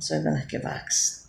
So bin ich gewachsen.